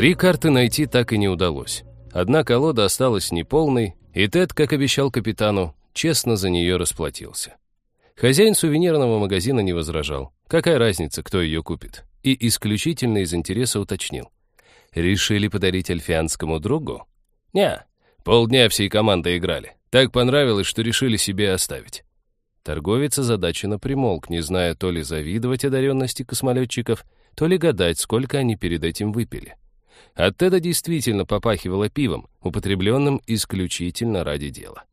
Три карты найти так и не удалось. Одна колода осталась неполной, и Тед, как обещал капитану, честно за нее расплатился. Хозяин сувенирного магазина не возражал. Какая разница, кто ее купит? И исключительно из интереса уточнил. Решили подарить альфианскому другу? Не, полдня всей командой играли. Так понравилось, что решили себе оставить. Торговец озадаченно примолк, не зная то ли завидовать одаренности космолетчиков, то ли гадать, сколько они перед этим выпили. От Теда действительно попахивало пивом, употребленным исключительно ради дела.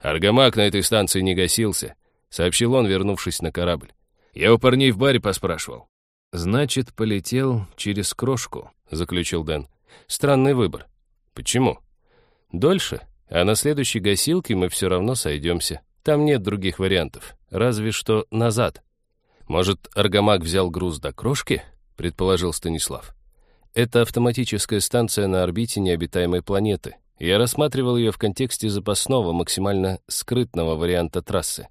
«Аргамак на этой станции не гасился», — сообщил он, вернувшись на корабль. «Я у парней в баре поспрашивал». «Значит, полетел через крошку», — заключил Дэн. «Странный выбор». «Почему?» «Дольше, а на следующей гасилке мы все равно сойдемся. Там нет других вариантов, разве что назад». «Может, Аргамак взял груз до крошки?» — предположил Станислав. Это автоматическая станция на орбите необитаемой планеты. Я рассматривал ее в контексте запасного, максимально скрытного варианта трассы.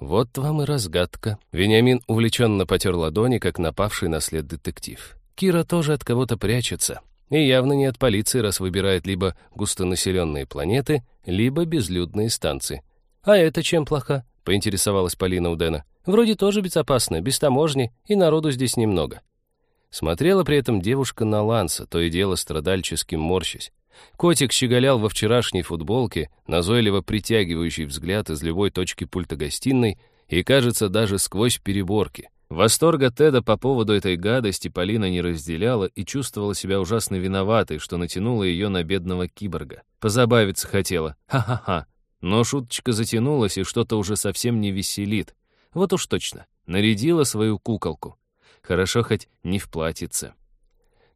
Вот вам и разгадка. Вениамин увлеченно потер ладони, как напавший на след детектив. Кира тоже от кого-то прячется. И явно не от полиции, раз выбирает либо густонаселенные планеты, либо безлюдные станции. «А это чем плохо?» — поинтересовалась Полина у Дэна. «Вроде тоже безопасно, без таможни, и народу здесь немного». Смотрела при этом девушка на Ланса, то и дело страдальчески морщась. Котик щеголял во вчерашней футболке, назойливо притягивающий взгляд из любой точки пульта гостиной и, кажется, даже сквозь переборки. Восторга Теда по поводу этой гадости Полина не разделяла и чувствовала себя ужасно виноватой, что натянула ее на бедного киборга. Позабавиться хотела. Ха-ха-ха. Но шуточка затянулась, и что-то уже совсем не веселит. Вот уж точно. Нарядила свою куколку. Хорошо хоть не в.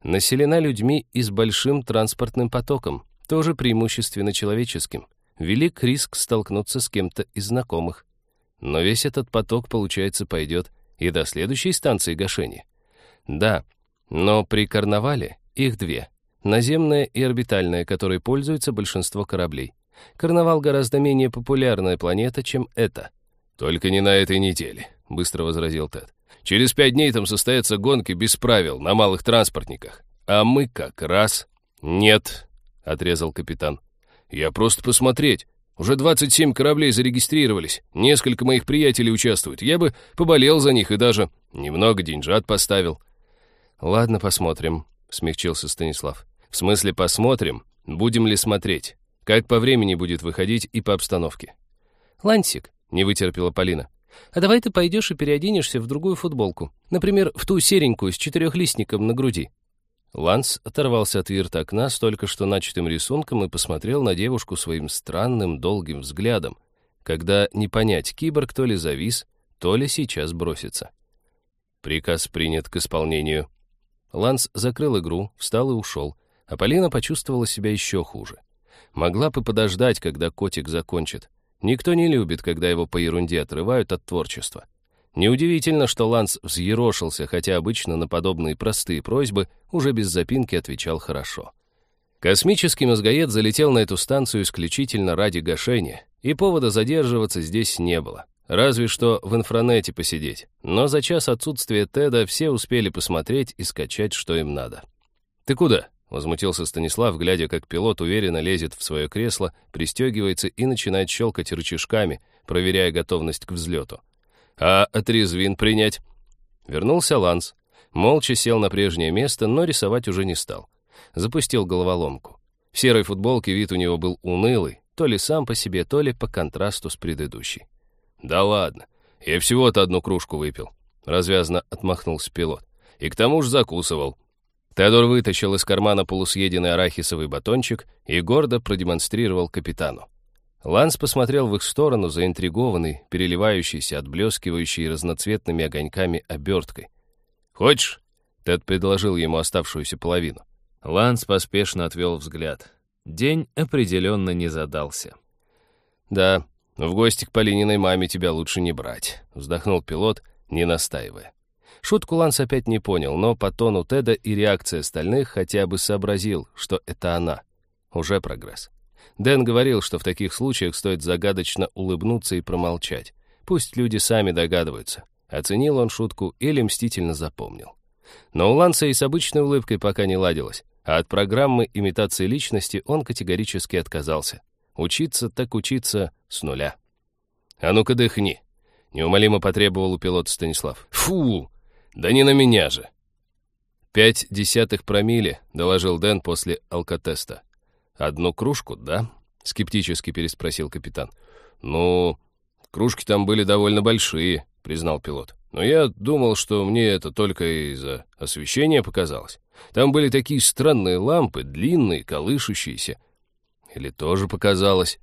Населена людьми и с большим транспортным потоком, тоже преимущественно человеческим. Велик риск столкнуться с кем-то из знакомых. Но весь этот поток, получается, пойдет и до следующей станции гашения. Да, но при карнавале их две. Наземная и орбитальная, которой пользуется большинство кораблей. Карнавал гораздо менее популярная планета, чем эта. «Только не на этой неделе», — быстро возразил Тед. Через пять дней там состоятся гонки без правил на малых транспортниках. А мы как раз... Нет, — отрезал капитан. Я просто посмотреть. Уже 27 кораблей зарегистрировались. Несколько моих приятелей участвуют. Я бы поболел за них и даже немного деньжат поставил. Ладно, посмотрим, — смягчился Станислав. В смысле посмотрим, будем ли смотреть. Как по времени будет выходить и по обстановке. Лансик, — не вытерпела Полина. А давай ты пойдешь и переоденешься в другую футболку. Например, в ту серенькую с четырехлистником на груди». Ланс оторвался от вирта окна с только что начатым рисунком и посмотрел на девушку своим странным долгим взглядом, когда не понять, киборг то ли завис, то ли сейчас бросится. Приказ принят к исполнению. Ланс закрыл игру, встал и ушел, а Полина почувствовала себя еще хуже. Могла бы подождать, когда котик закончит. Никто не любит, когда его по ерунде отрывают от творчества. Неудивительно, что Ланс взъерошился, хотя обычно на подобные простые просьбы уже без запинки отвечал хорошо. Космический мозгоед залетел на эту станцию исключительно ради гашения, и повода задерживаться здесь не было. Разве что в инфранете посидеть. Но за час отсутствия Теда все успели посмотреть и скачать, что им надо. «Ты куда?» Возмутился Станислав, глядя, как пилот уверенно лезет в свое кресло, пристегивается и начинает щелкать рычажками, проверяя готовность к взлету. «А отрезвин принять?» Вернулся Ланс. Молча сел на прежнее место, но рисовать уже не стал. Запустил головоломку. В серой футболке вид у него был унылый, то ли сам по себе, то ли по контрасту с предыдущей. «Да ладно, я всего-то одну кружку выпил», — развязно отмахнулся пилот. «И к тому же закусывал. Теодор вытащил из кармана полусъеденный арахисовый батончик и гордо продемонстрировал капитану. Ланс посмотрел в их сторону, заинтригованный, переливающийся, отблескивающий разноцветными огоньками оберткой. «Хочешь?» — Тед предложил ему оставшуюся половину. Ланс поспешно отвел взгляд. День определенно не задался. «Да, в гости к Полининой маме тебя лучше не брать», — вздохнул пилот, не настаивая. Шутку Ланс опять не понял, но по тону Теда и реакции остальных хотя бы сообразил, что это она. Уже прогресс. Дэн говорил, что в таких случаях стоит загадочно улыбнуться и промолчать. Пусть люди сами догадываются, оценил он шутку или мстительно запомнил. Но у Ланса и с обычной улыбкой пока не ладилось. а от программы имитации личности он категорически отказался. Учиться так учиться с нуля. «А ну-ка дыхни!» — неумолимо потребовал у пилота Станислав. «Фу! Да не на меня же!» «Пять десятых промилле», — доложил Дэн после алкотеста. «Одну кружку, да?» — скептически переспросил капитан. «Ну, кружки там были довольно большие», — признал пилот. «Но я думал, что мне это только из-за освещения показалось. Там были такие странные лампы, длинные, колышущиеся. Или тоже показалось?»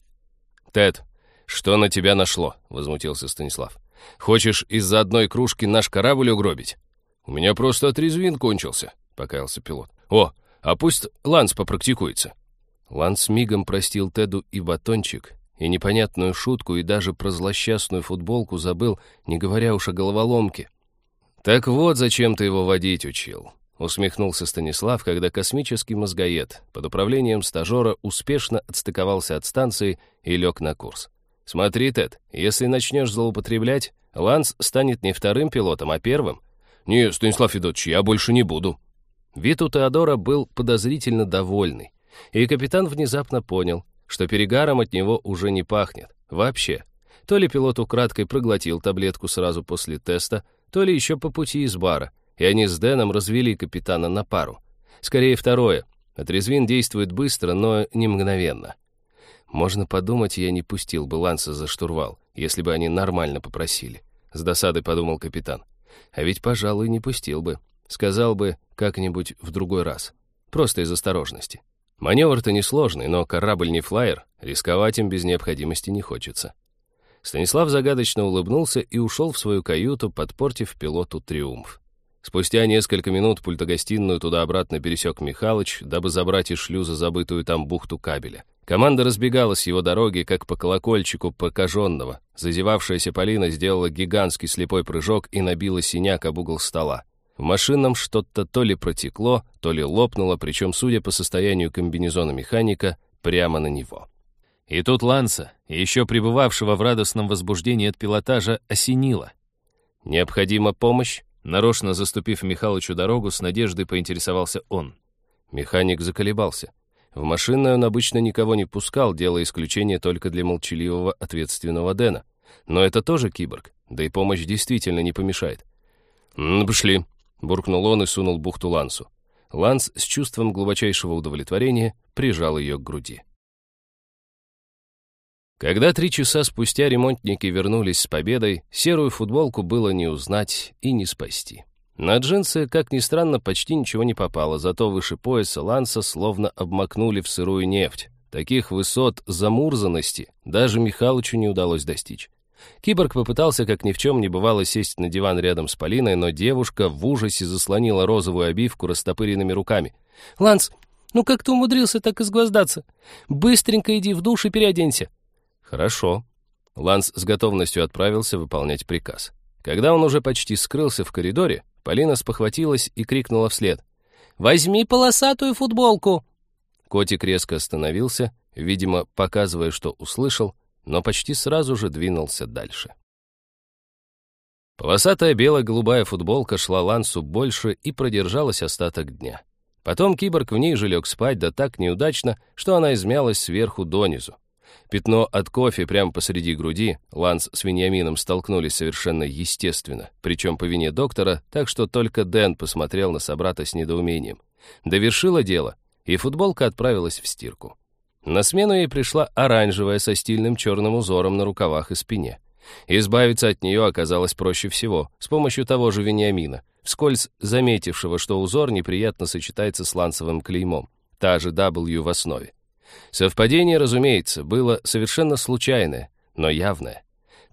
«Тед, что на тебя нашло?» — возмутился Станислав. «Хочешь из-за одной кружки наш корабль угробить?» «У меня просто отрезвин кончился», — покаялся пилот. «О, а пусть Ланс попрактикуется». Ланс мигом простил Теду и батончик, и непонятную шутку, и даже про злосчастную футболку забыл, не говоря уж о головоломке. «Так вот, зачем ты его водить учил», — усмехнулся Станислав, когда космический мозгоед под управлением стажера успешно отстыковался от станции и лег на курс. «Смотри, Тед, если начнешь злоупотреблять, Ланс станет не вторым пилотом, а первым». «Не, Станислав Федотович, я больше не буду». Вид у Теодора был подозрительно довольный, и капитан внезапно понял, что перегаром от него уже не пахнет. Вообще. То ли пилот украдкой проглотил таблетку сразу после теста, то ли еще по пути из бара, и они с Дэном развели капитана на пару. Скорее второе. Отрезвин действует быстро, но не мгновенно. Можно подумать, я не пустил бы Ланса за штурвал, если бы они нормально попросили. С досадой подумал капитан. А ведь, пожалуй, не пустил бы. Сказал бы как-нибудь в другой раз. Просто из осторожности. Маневр-то несложный, но корабль не флайер, рисковать им без необходимости не хочется. Станислав загадочно улыбнулся и ушел в свою каюту, подпортив пилоту триумф. Спустя несколько минут пультогостиную туда-обратно пересек Михалыч, дабы забрать из шлюза забытую там бухту кабеля. Команда разбегалась его дороги, как по колокольчику покаженного. Зазевавшаяся Полина сделала гигантский слепой прыжок и набила синяк об угол стола. В машинном что-то то ли протекло, то ли лопнуло, причем, судя по состоянию комбинезона механика, прямо на него. И тут Ланса, еще пребывавшего в радостном возбуждении от пилотажа, осенило. «Необходима помощь?» Нарочно заступив Михалычу дорогу, с надеждой поинтересовался он. Механик заколебался. В машинную он обычно никого не пускал, делая исключение только для молчаливого ответственного Дэна. Но это тоже киборг, да и помощь действительно не помешает. «Ну, пошли», буркнул он и сунул бухту Лансу. Ланс с чувством глубочайшего удовлетворения прижал ее к груди. Когда три часа спустя ремонтники вернулись с победой, серую футболку было не узнать и не спасти. На джинсы, как ни странно, почти ничего не попало, зато выше пояса Ланса словно обмакнули в сырую нефть. Таких высот замурзанности даже Михалычу не удалось достичь. Киборг попытался, как ни в чем не бывало, сесть на диван рядом с Полиной, но девушка в ужасе заслонила розовую обивку растопыренными руками. «Ланс, ну как ты умудрился так изгвоздаться? Быстренько иди в душ и переоденься». «Хорошо». Ланс с готовностью отправился выполнять приказ. Когда он уже почти скрылся в коридоре, Полина спохватилась и крикнула вслед. «Возьми полосатую футболку!» Котик резко остановился, видимо, показывая, что услышал, но почти сразу же двинулся дальше. Полосатая бело-голубая футболка шла Лансу больше и продержалась остаток дня. Потом киборг в ней же лег спать, да так неудачно, что она измялась сверху донизу. Пятно от кофе прямо посреди груди Ланс с Вениамином столкнулись совершенно естественно, причем по вине доктора, так что только Дэн посмотрел на собрата с недоумением. Довершило дело, и футболка отправилась в стирку. На смену ей пришла оранжевая со стильным черным узором на рукавах и спине. Избавиться от нее оказалось проще всего, с помощью того же Вениамина, вскользь заметившего, что узор неприятно сочетается с лансовым клеймом, та же W в основе. Совпадение, разумеется, было совершенно случайное, но явное.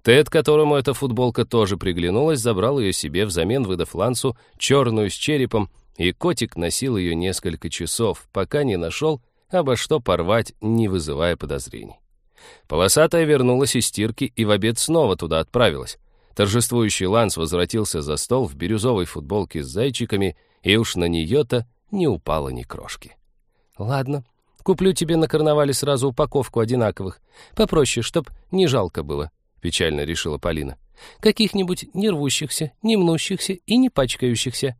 Тед, которому эта футболка тоже приглянулась, забрал ее себе, взамен выдав Лансу черную с черепом, и котик носил ее несколько часов, пока не нашел, обо что порвать, не вызывая подозрений. Полосатая вернулась из стирки и в обед снова туда отправилась. Торжествующий Ланс возвратился за стол в бирюзовой футболке с зайчиками, и уж на нее-то не упало ни крошки. «Ладно, куплю тебе на карнавале сразу упаковку одинаковых. Попроще, чтоб не жалко было», — печально решила Полина. «Каких-нибудь не рвущихся, не мнущихся и не пачкающихся».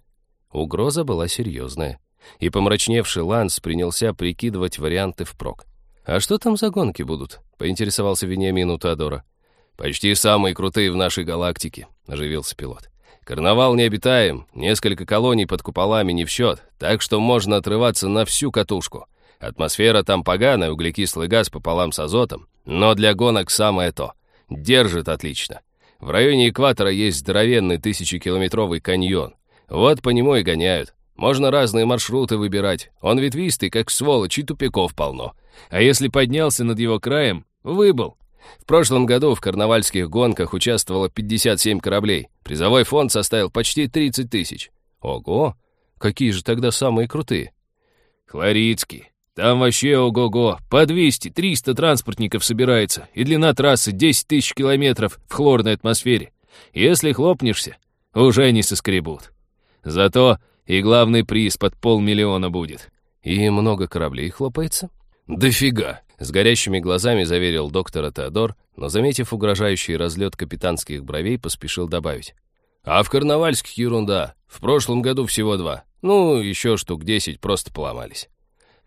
Угроза была серьезная. и помрачневший Ланс принялся прикидывать варианты впрок. «А что там за гонки будут?» — поинтересовался Вениамин у Теодора. «Почти самые крутые в нашей галактике», — оживился пилот. «Карнавал не обитаем, несколько колоний под куполами не в счет, так что можно отрываться на всю катушку. Атмосфера там поганая, углекислый газ пополам с азотом, но для гонок самое то. Держит отлично. В районе экватора есть здоровенный тысячекилометровый каньон. Вот по нему и гоняют. Можно разные маршруты выбирать. Он ветвистый, как сволочь, и тупиков полно. А если поднялся над его краем, выбыл. В прошлом году в карнавальских гонках участвовало 57 кораблей. Призовой фонд составил почти 30 тысяч. Ого! Какие же тогда самые крутые? Хлорицкий. Там вообще ого-го. По 200-300 транспортников собирается. И длина трассы 10 тысяч километров в хлорной атмосфере. Если хлопнешься, уже не соскребут. Зато и главный приз под полмиллиона будет. И много кораблей хлопается? Дофига. С горящими глазами заверил доктора Теодор, но, заметив угрожающий разлет капитанских бровей, поспешил добавить. «А в карнавальских ерунда. В прошлом году всего два. Ну, еще штук десять просто поломались.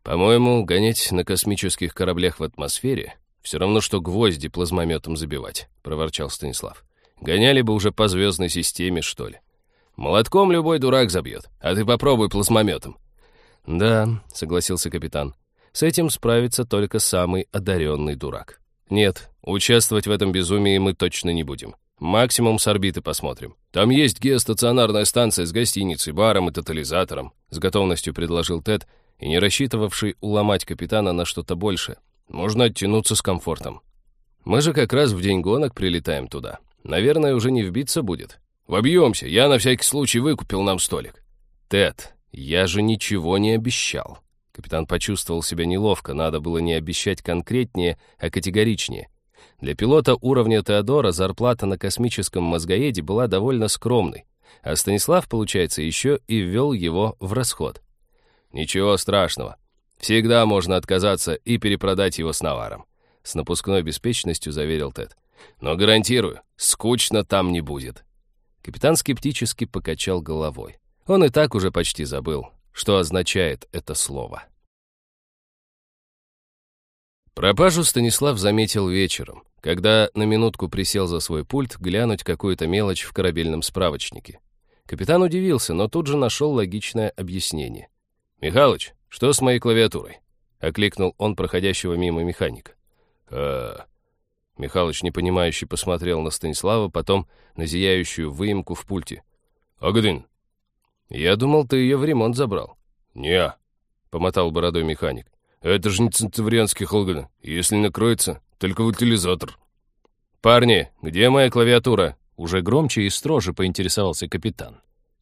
По-моему, гонять на космических кораблях в атмосфере все равно, что гвозди плазмометом забивать», — проворчал Станислав. «Гоняли бы уже по звездной системе, что ли. Молотком любой дурак забьет, а ты попробуй плазмометом». «Да», — согласился капитан. С этим справится только самый одаренный дурак. Нет, участвовать в этом безумии мы точно не будем. Максимум с орбиты посмотрим. Там есть геостационарная станция с гостиницей, баром и тотализатором, с готовностью предложил Тед, и не рассчитывавший уломать капитана на что-то большее. Можно оттянуться с комфортом. Мы же как раз в день гонок прилетаем туда. Наверное, уже не вбиться будет. Вобьемся, я на всякий случай выкупил нам столик. Тед, я же ничего не обещал. Капитан почувствовал себя неловко, надо было не обещать конкретнее, а категоричнее. Для пилота уровня Теодора зарплата на космическом мозгоеде была довольно скромной, а Станислав, получается, еще и ввел его в расход. «Ничего страшного. Всегда можно отказаться и перепродать его с наваром», с напускной беспечностью заверил Тед. «Но гарантирую, скучно там не будет». Капитан скептически покачал головой. Он и так уже почти забыл, что означает это слово. Пропажу Станислав заметил вечером, когда на минутку присел за свой пульт глянуть какую-то мелочь в корабельном справочнике. Капитан удивился, но тут же нашел логичное объяснение. «Михалыч, что с моей клавиатурой?» — окликнул он проходящего мимо механика. «А...» Михалыч непонимающе посмотрел на Станислава, потом на зияющую выемку в пульте. «Агдын, «Я думал, ты ее в ремонт забрал». «Не», — помотал бородой механик. «Это же не центаврианский холган. Если накроется, только в утилизатор». «Парни, где моя клавиатура?» Уже громче и строже поинтересовался капитан.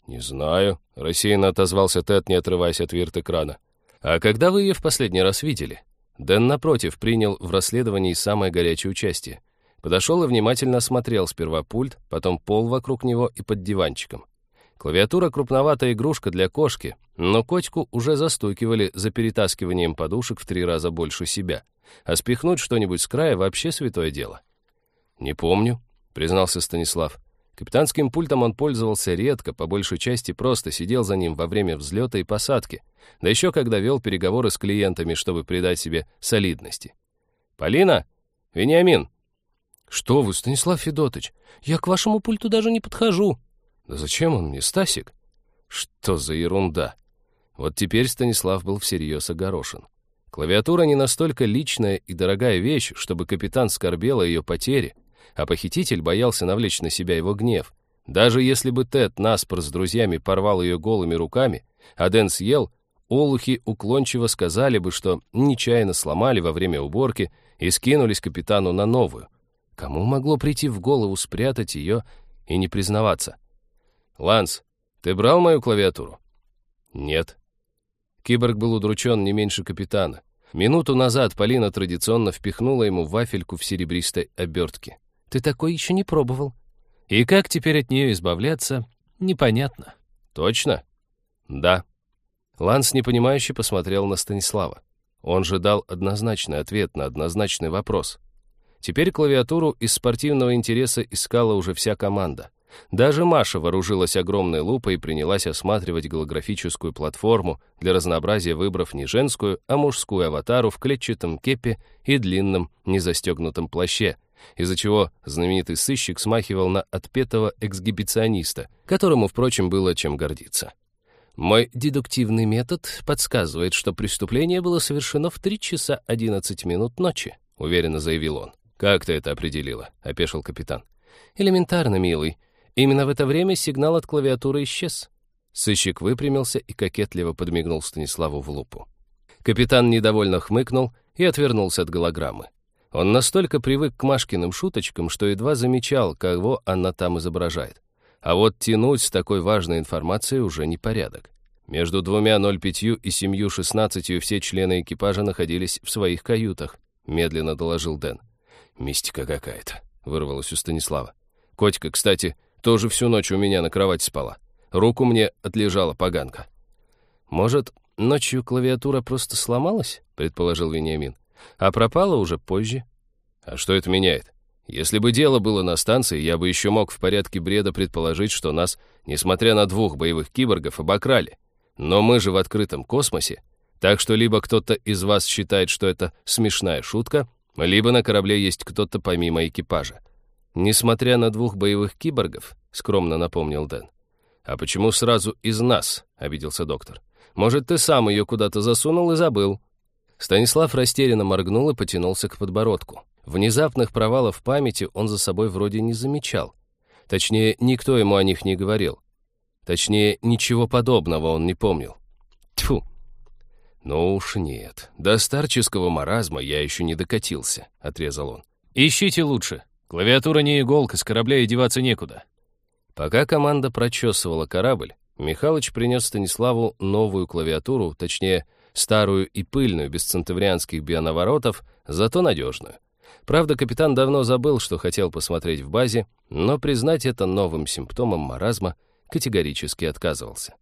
«Не знаю», — рассеянно отозвался Тед, не отрываясь от вирт-экрана. «А когда вы ее в последний раз видели?» Дэн, напротив, принял в расследовании самое горячее участие. Подошел и внимательно осмотрел сперва пульт, потом пол вокруг него и под диванчиком. Клавиатура — крупноватая игрушка для кошки, но котику уже застукивали за перетаскиванием подушек в три раза больше себя. А спихнуть что-нибудь с края вообще святое дело. «Не помню», — признался Станислав. Капитанским пультом он пользовался редко, по большей части просто сидел за ним во время взлета и посадки, да еще когда вел переговоры с клиентами, чтобы придать себе солидности. «Полина? Вениамин?» «Что вы, Станислав Федотович, я к вашему пульту даже не подхожу», да зачем он мне, Стасик? Что за ерунда? Вот теперь Станислав был всерьез огорошен. Клавиатура не настолько личная и дорогая вещь, чтобы капитан скорбел о ее потере, а похититель боялся навлечь на себя его гнев. Даже если бы Тед наспор с друзьями порвал ее голыми руками, а Дэн съел, олухи уклончиво сказали бы, что нечаянно сломали во время уборки и скинулись капитану на новую. Кому могло прийти в голову спрятать ее и не признаваться? «Ланс, ты брал мою клавиатуру?» «Нет». Киборг был удручен не меньше капитана. Минуту назад Полина традиционно впихнула ему вафельку в серебристой обертке. «Ты такой еще не пробовал». И как теперь от нее избавляться, непонятно. «Точно?» «Да». Ланс непонимающе посмотрел на Станислава. Он же дал однозначный ответ на однозначный вопрос. Теперь клавиатуру из спортивного интереса искала уже вся команда. Даже Маша вооружилась огромной лупой и принялась осматривать голографическую платформу, для разнообразия выбрав не женскую, а мужскую аватару в клетчатом кепе и длинном незастегнутом плаще, из-за чего знаменитый сыщик смахивал на отпетого эксгибициониста, которому, впрочем, было чем гордиться. Мой дедуктивный метод подсказывает, что преступление было совершено в 3 часа 11 минут ночи, уверенно заявил он. «Как ты это определила?» — опешил капитан. «Элементарно, милый. Именно в это время сигнал от клавиатуры исчез. Сыщик выпрямился и кокетливо подмигнул Станиславу в лупу. Капитан недовольно хмыкнул и отвернулся от голограммы. Он настолько привык к Машкиным шуточкам, что едва замечал, кого она там изображает. А вот тянуть с такой важной информацией уже не порядок. Между двумя 05 и семью 16 все члены экипажа находились в своих каютах, медленно доложил Дэн. «Мистика какая-то», — вырвалось у Станислава. «Котика, кстати, тоже всю ночь у меня на кровати спала. Руку мне отлежала поганка. «Может, ночью клавиатура просто сломалась?» — предположил Вениамин. «А пропала уже позже». «А что это меняет? Если бы дело было на станции, я бы еще мог в порядке бреда предположить, что нас, несмотря на двух боевых киборгов, обокрали. Но мы же в открытом космосе, так что либо кто-то из вас считает, что это смешная шутка, либо на корабле есть кто-то помимо экипажа. «Несмотря на двух боевых киборгов», — скромно напомнил Дэн. «А почему сразу из нас?» — обиделся доктор. «Может, ты сам ее куда-то засунул и забыл?» Станислав растерянно моргнул и потянулся к подбородку. Внезапных провалов памяти он за собой вроде не замечал. Точнее, никто ему о них не говорил. Точнее, ничего подобного он не помнил. Тьфу! «Ну уж нет, до старческого маразма я еще не докатился», — отрезал он. «Ищите лучше», Клавиатура не иголка, с корабля и деваться некуда. Пока команда прочесывала корабль, Михалыч принес Станиславу новую клавиатуру, точнее, старую и пыльную, без центаврианских бионаворотов, зато надежную. Правда, капитан давно забыл, что хотел посмотреть в базе, но признать это новым симптомом маразма категорически отказывался.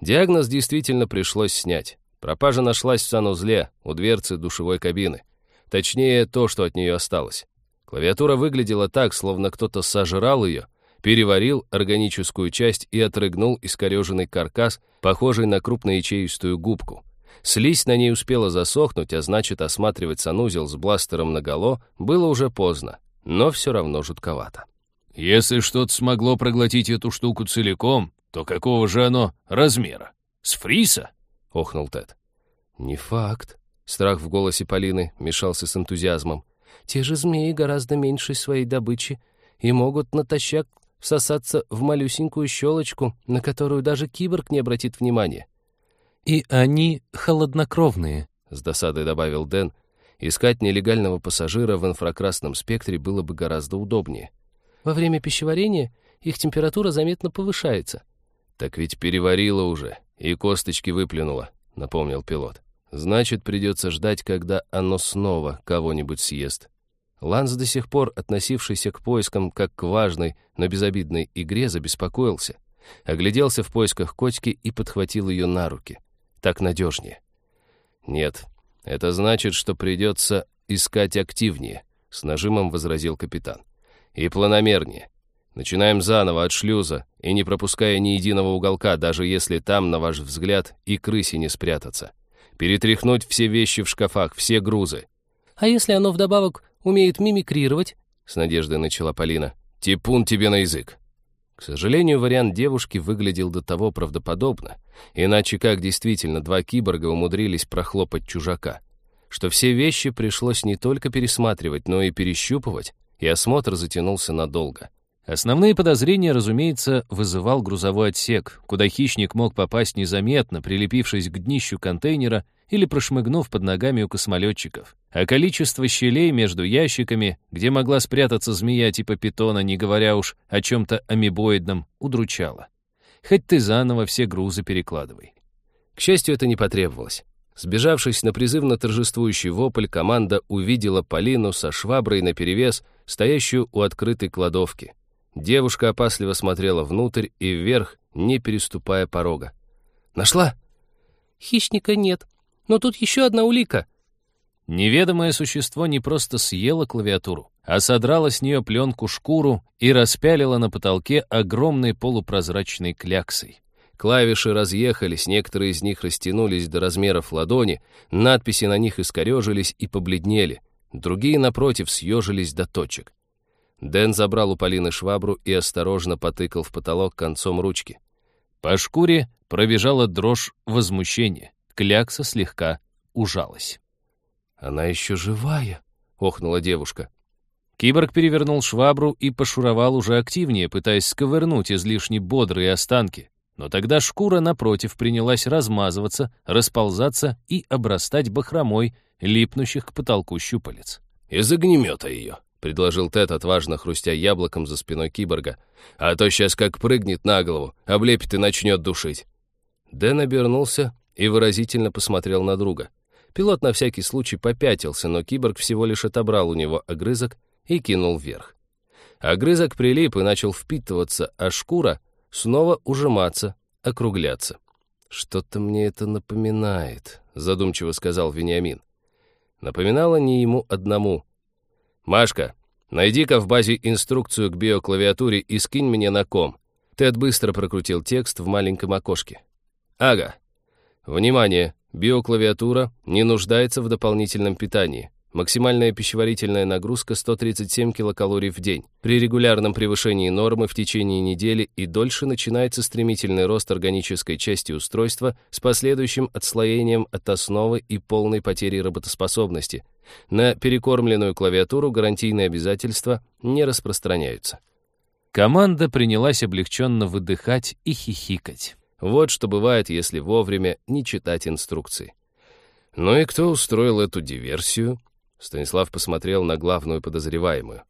Диагноз действительно пришлось снять. Пропажа нашлась в санузле, у дверцы душевой кабины. Точнее, то, что от нее осталось. Клавиатура выглядела так, словно кто-то сожрал ее, переварил органическую часть и отрыгнул искореженный каркас, похожий на крупноячеистую губку. Слизь на ней успела засохнуть, а значит, осматривать санузел с бластером наголо было уже поздно, но все равно жутковато. «Если что-то смогло проглотить эту штуку целиком, то какого же оно размера? С фриса?» — охнул Тед. «Не факт». Страх в голосе Полины мешался с энтузиазмом. Те же змеи гораздо меньше своей добычи и могут натощак всосаться в малюсенькую щелочку, на которую даже киборг не обратит внимания. «И они холоднокровные», — с досадой добавил Дэн. Искать нелегального пассажира в инфракрасном спектре было бы гораздо удобнее. Во время пищеварения их температура заметно повышается. «Так ведь переварила уже и косточки выплюнула», — напомнил пилот. «Значит, придется ждать, когда оно снова кого-нибудь съест». Ланс, до сих пор относившийся к поискам как к важной, но безобидной игре, забеспокоился. Огляделся в поисках котики и подхватил ее на руки. Так надежнее. «Нет, это значит, что придется искать активнее», — с нажимом возразил капитан. «И планомернее. Начинаем заново от шлюза и не пропуская ни единого уголка, даже если там, на ваш взгляд, и крысе не спрятаться. Перетряхнуть все вещи в шкафах, все грузы». «А если оно вдобавок умеет мимикрировать», — с надеждой начала Полина. «Типун тебе на язык». К сожалению, вариант девушки выглядел до того правдоподобно, иначе как действительно два киборга умудрились прохлопать чужака, что все вещи пришлось не только пересматривать, но и перещупывать, и осмотр затянулся надолго. Основные подозрения, разумеется, вызывал грузовой отсек, куда хищник мог попасть незаметно, прилепившись к днищу контейнера или прошмыгнув под ногами у космолетчиков. А количество щелей между ящиками, где могла спрятаться змея типа питона, не говоря уж о чем-то амебоидном, удручало. Хоть ты заново все грузы перекладывай. К счастью, это не потребовалось. Сбежавшись на призывно торжествующий вопль, команда увидела Полину со шваброй наперевес, стоящую у открытой кладовки. Девушка опасливо смотрела внутрь и вверх, не переступая порога. «Нашла?» «Хищника нет», но тут еще одна улика». Неведомое существо не просто съело клавиатуру, а содрало с нее пленку-шкуру и распялило на потолке огромной полупрозрачной кляксой. Клавиши разъехались, некоторые из них растянулись до размеров ладони, надписи на них искорежились и побледнели, другие, напротив, съежились до точек. Дэн забрал у Полины швабру и осторожно потыкал в потолок концом ручки. По шкуре пробежала дрожь возмущения, клякса слегка ужалась. «Она еще живая», — охнула девушка. Киборг перевернул швабру и пошуровал уже активнее, пытаясь сковырнуть излишне бодрые останки. Но тогда шкура, напротив, принялась размазываться, расползаться и обрастать бахромой, липнущих к потолку щупалец. «Из огнемета ее», — предложил Тед, отважно хрустя яблоком за спиной киборга. «А то сейчас как прыгнет на голову, облепит и начнет душить». Дэн обернулся и выразительно посмотрел на друга. Пилот на всякий случай попятился, но киборг всего лишь отобрал у него огрызок и кинул вверх. Огрызок прилип и начал впитываться, а шкура — снова ужиматься, округляться. «Что-то мне это напоминает», — задумчиво сказал Вениамин. Напоминало не ему одному. «Машка, найди-ка в базе инструкцию к биоклавиатуре и скинь мне на ком». Тед быстро прокрутил текст в маленьком окошке. «Ага. Внимание! Биоклавиатура не нуждается в дополнительном питании. Максимальная пищеварительная нагрузка 137 килокалорий в день. При регулярном превышении нормы в течение недели и дольше начинается стремительный рост органической части устройства с последующим отслоением от основы и полной потерей работоспособности. На перекормленную клавиатуру гарантийные обязательства не распространяются. Команда принялась облегченно выдыхать и хихикать. Вот что бывает, если вовремя не читать инструкции. Ну и кто устроил эту диверсию? Станислав посмотрел на главную подозреваемую.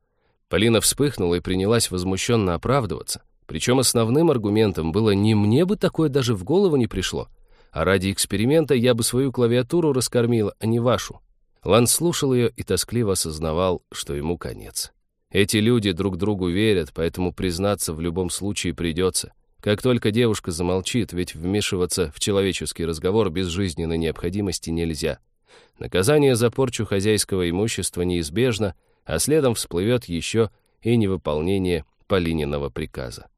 Полина вспыхнула и принялась возмущенно оправдываться. Причем основным аргументом было «не мне бы такое даже в голову не пришло, а ради эксперимента я бы свою клавиатуру раскормила, а не вашу». Лан слушал ее и тоскливо осознавал, что ему конец. Эти люди друг другу верят, поэтому признаться в любом случае придется. Как только девушка замолчит, ведь вмешиваться в человеческий разговор без жизненной необходимости нельзя. Наказание за порчу хозяйского имущества неизбежно, а следом всплывет еще и невыполнение Полининого приказа.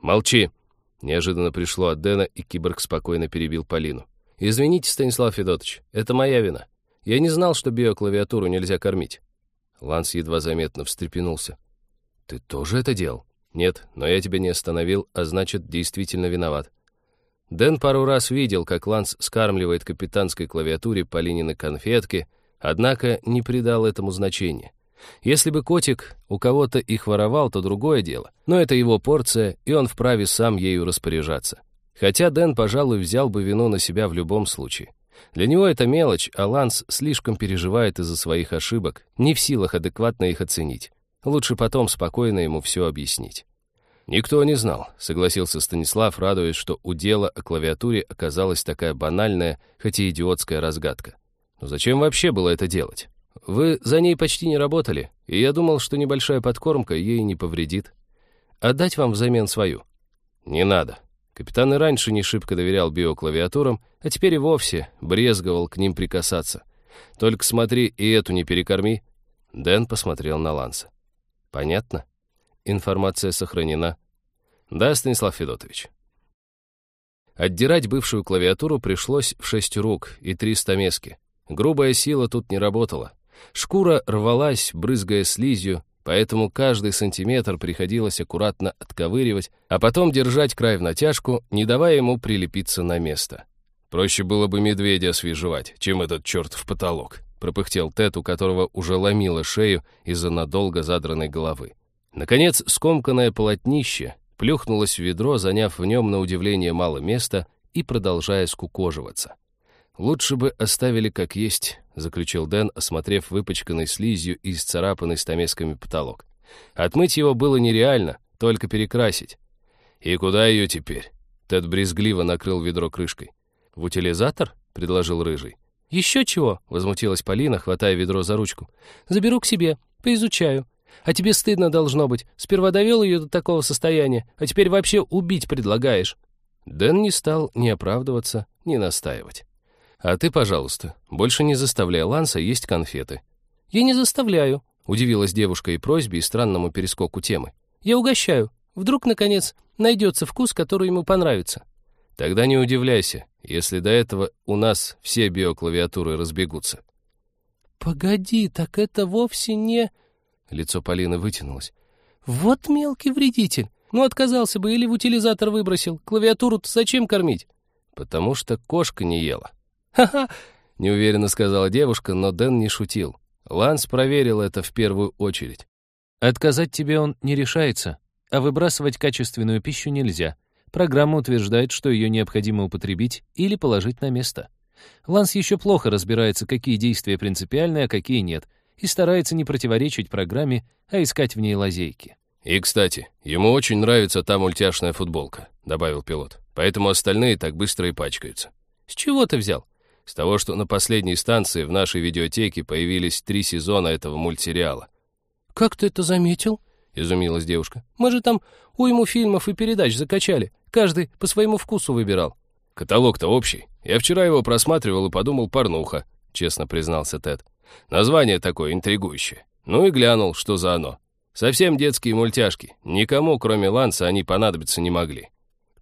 «Молчи!» — неожиданно пришло от Дэна, и киборг спокойно перебил Полину. «Извините, Станислав Федотович, это моя вина. Я не знал, что биоклавиатуру нельзя кормить». Ланс едва заметно встрепенулся. «Ты тоже это делал?» «Нет, но я тебя не остановил, а значит, действительно виноват. Дэн пару раз видел, как Ланс скармливает капитанской клавиатуре Полинины конфетки, однако не придал этому значения. Если бы котик у кого-то их воровал, то другое дело. Но это его порция, и он вправе сам ею распоряжаться. Хотя Дэн, пожалуй, взял бы вину на себя в любом случае. Для него это мелочь, а Ланс слишком переживает из-за своих ошибок, не в силах адекватно их оценить. Лучше потом спокойно ему все объяснить. «Никто не знал», — согласился Станислав, радуясь, что у дела о клавиатуре оказалась такая банальная, хоть и идиотская разгадка. «Но зачем вообще было это делать? Вы за ней почти не работали, и я думал, что небольшая подкормка ей не повредит. Отдать вам взамен свою?» «Не надо». Капитан и раньше не шибко доверял биоклавиатурам, а теперь и вовсе брезговал к ним прикасаться. «Только смотри и эту не перекорми». Дэн посмотрел на Ланса. «Понятно?» Информация сохранена. Да, Станислав Федотович. Отдирать бывшую клавиатуру пришлось в шесть рук и три стамески. Грубая сила тут не работала. Шкура рвалась, брызгая слизью, поэтому каждый сантиметр приходилось аккуратно отковыривать, а потом держать край в натяжку, не давая ему прилепиться на место. Проще было бы медведя освежевать, чем этот черт в потолок, пропыхтел Тед, у которого уже ломило шею из-за надолго задранной головы. Наконец, скомканное полотнище плюхнулось в ведро, заняв в нем на удивление мало места и продолжая скукоживаться. «Лучше бы оставили как есть», — заключил Дэн, осмотрев выпачканный слизью и исцарапанный стамесками потолок. «Отмыть его было нереально, только перекрасить». «И куда ее теперь?» Тед брезгливо накрыл ведро крышкой. «В утилизатор?» — предложил Рыжий. «Еще чего?» — возмутилась Полина, хватая ведро за ручку. «Заберу к себе, поизучаю. А тебе стыдно должно быть. Сперва довел ее до такого состояния, а теперь вообще убить предлагаешь». Дэн не стал ни оправдываться, ни настаивать. А ты, пожалуйста, больше не заставляй Ланса есть конфеты. Я не заставляю, Удивилась девушка и просьбе, и странному перескоку темы. я угощаю. Вдруг, наконец, найдется вкус, который ему понравится. Тогда не удивляйся, если до этого у нас все биоклавиатуры разбегутся. Погоди, так это вовсе не... Лицо Полины вытянулось. Вот мелкий вредитель. Ну, отказался бы или в утилизатор выбросил. Клавиатуру-то зачем кормить? Потому что кошка не ела. Ха-ха, Неуверенно сказала девушка, но Дэн не шутил. Ланс проверил это в первую очередь. Отказать тебе он не решается, а выбрасывать качественную пищу нельзя. Программа утверждает, что ее необходимо употребить или положить на место. Ланс еще плохо разбирается, какие действия принципиальны, а какие нет, и старается не противоречить программе, а искать в ней лазейки. «И, кстати, ему очень нравится та мультяшная футболка», — добавил пилот. «Поэтому остальные так быстро и пачкаются». с чего ты взял? С того, что на последней станции в нашей видеотеке появились три сезона этого мультсериала. Как ты это заметил? — изумилась девушка. Мы же там уйму фильмов и передач закачали. Каждый по своему вкусу выбирал. «Каталог-то общий. Я вчера его просматривал и подумал, порнуха», — честно признался Тед. «Название такое интригующее. Ну и глянул, что за оно. Совсем детские мультяшки. Никому, кроме Ланса, они понадобиться не могли».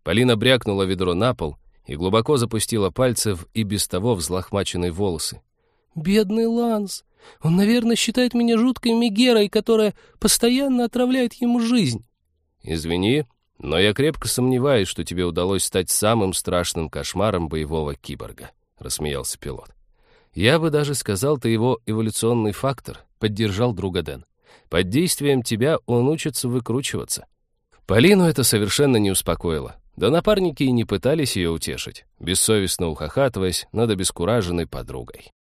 Полина брякнула ведро на пол и глубоко запустила пальцы в и без того взлохмаченные волосы. Бедный Ланс. Он, наверное, считает меня жуткой мегерой, которая постоянно отравляет ему жизнь. «Извини, но я крепко сомневаюсь, что тебе удалось стать самым страшным кошмаром боевого киборга», — рассмеялся пилот. «Я бы даже сказал, ты его эволюционный фактор», — поддержал друга Дэн. «Под действием тебя он учится выкручиваться». Полину это совершенно не успокоило. Да напарники и не пытались ее утешить, бессовестно ухахатываясь над обескураженной подругой.